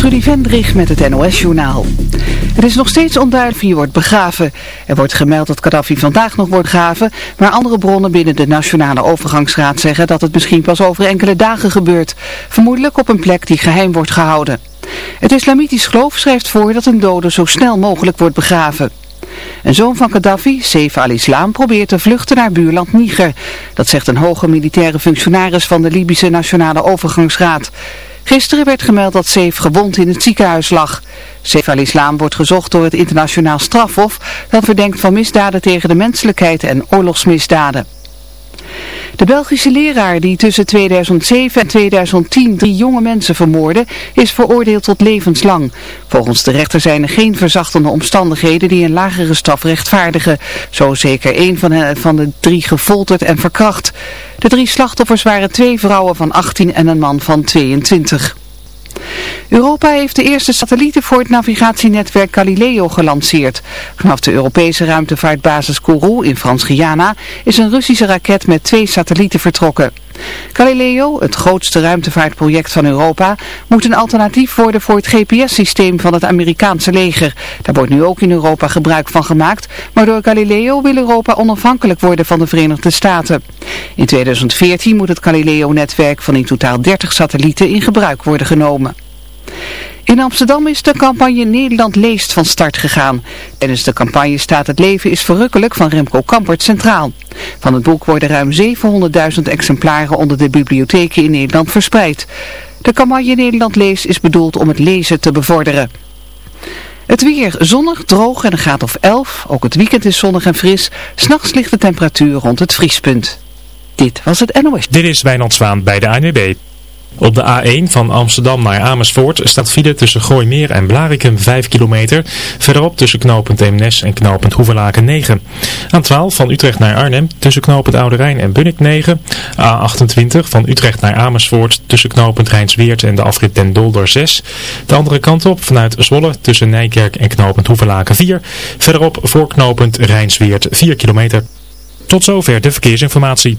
Trudy Vendrich met het NOS-journaal. Het is nog steeds onduidelijk wie wordt begraven. Er wordt gemeld dat Gaddafi vandaag nog wordt begraven, maar andere bronnen binnen de Nationale Overgangsraad zeggen dat het misschien pas over enkele dagen gebeurt. Vermoedelijk op een plek die geheim wordt gehouden. Het islamitisch geloof schrijft voor dat een dode zo snel mogelijk wordt begraven. Een zoon van Gaddafi, Seif al-Islam, probeert te vluchten naar buurland Niger. Dat zegt een hoge militaire functionaris van de Libische Nationale Overgangsraad. Gisteren werd gemeld dat Seif gewond in het ziekenhuis lag. Seif al-Islam wordt gezocht door het internationaal strafhof dat verdenkt van misdaden tegen de menselijkheid en oorlogsmisdaden. De Belgische leraar die tussen 2007 en 2010 drie jonge mensen vermoordde, is veroordeeld tot levenslang. Volgens de rechter zijn er geen verzachtende omstandigheden die een lagere straf rechtvaardigen. Zo zeker één van, van de drie gefolterd en verkracht. De drie slachtoffers waren twee vrouwen van 18 en een man van 22. Europa heeft de eerste satellieten voor het navigatienetwerk Galileo gelanceerd. Vanaf de Europese ruimtevaartbasis Kourou in Frans-Guyana is een Russische raket met twee satellieten vertrokken. Galileo, het grootste ruimtevaartproject van Europa, moet een alternatief worden voor het GPS-systeem van het Amerikaanse leger. Daar wordt nu ook in Europa gebruik van gemaakt, maar door Galileo wil Europa onafhankelijk worden van de Verenigde Staten. In 2014 moet het Galileo-netwerk van in totaal 30 satellieten in gebruik worden genomen. In Amsterdam is de campagne Nederland leest van start gegaan. Tijdens de campagne staat het leven is verrukkelijk van Remco Kampert centraal. Van het boek worden ruim 700.000 exemplaren onder de bibliotheken in Nederland verspreid. De campagne Nederland leest is bedoeld om het lezen te bevorderen. Het weer zonnig, droog en een graad of 11. Ook het weekend is zonnig en fris. S'nachts ligt de temperatuur rond het vriespunt. Dit was het NOS. Dit is Wijnand Zwaan bij de ANWB. Op de A1 van Amsterdam naar Amersfoort staat file tussen Gooimeer en Blarikum 5 kilometer. Verderop tussen knooppunt Eemnes en knooppunt Hoevelaken 9. A12 van Utrecht naar Arnhem tussen knooppunt Oude Rijn en Bunnik 9. A28 van Utrecht naar Amersfoort tussen knooppunt Rijnsweert en de afrit Den Dolder 6. De andere kant op vanuit Zwolle tussen Nijkerk en knooppunt Hoevelaken 4. Verderop voor knooppunt Rijnsweert 4 kilometer. Tot zover de verkeersinformatie.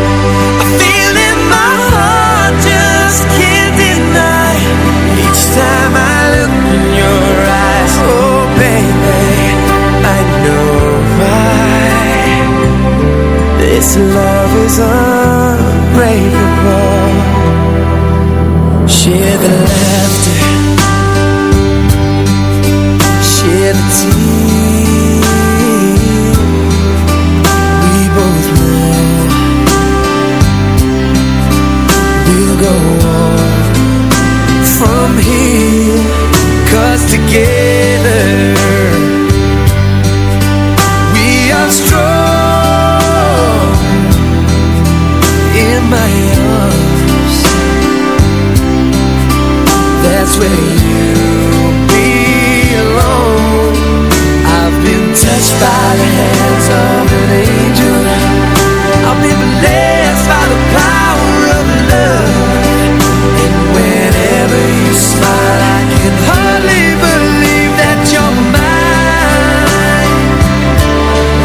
This love is unbreakable. Share the laughter. Share the tears. We both know We'll go on from here. Cause together that's where you belong. I've been touched by the hands of an angel. I've been blessed by the power of love And whenever you smile I can hardly believe that you're mine.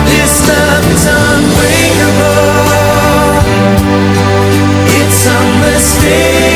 This love is unbreakable. It's unmistakable.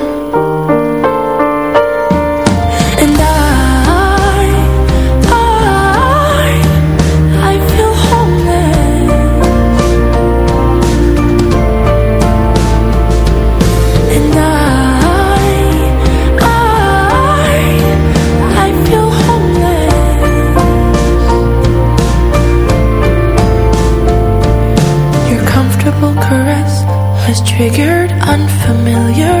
triggered, unfamiliar.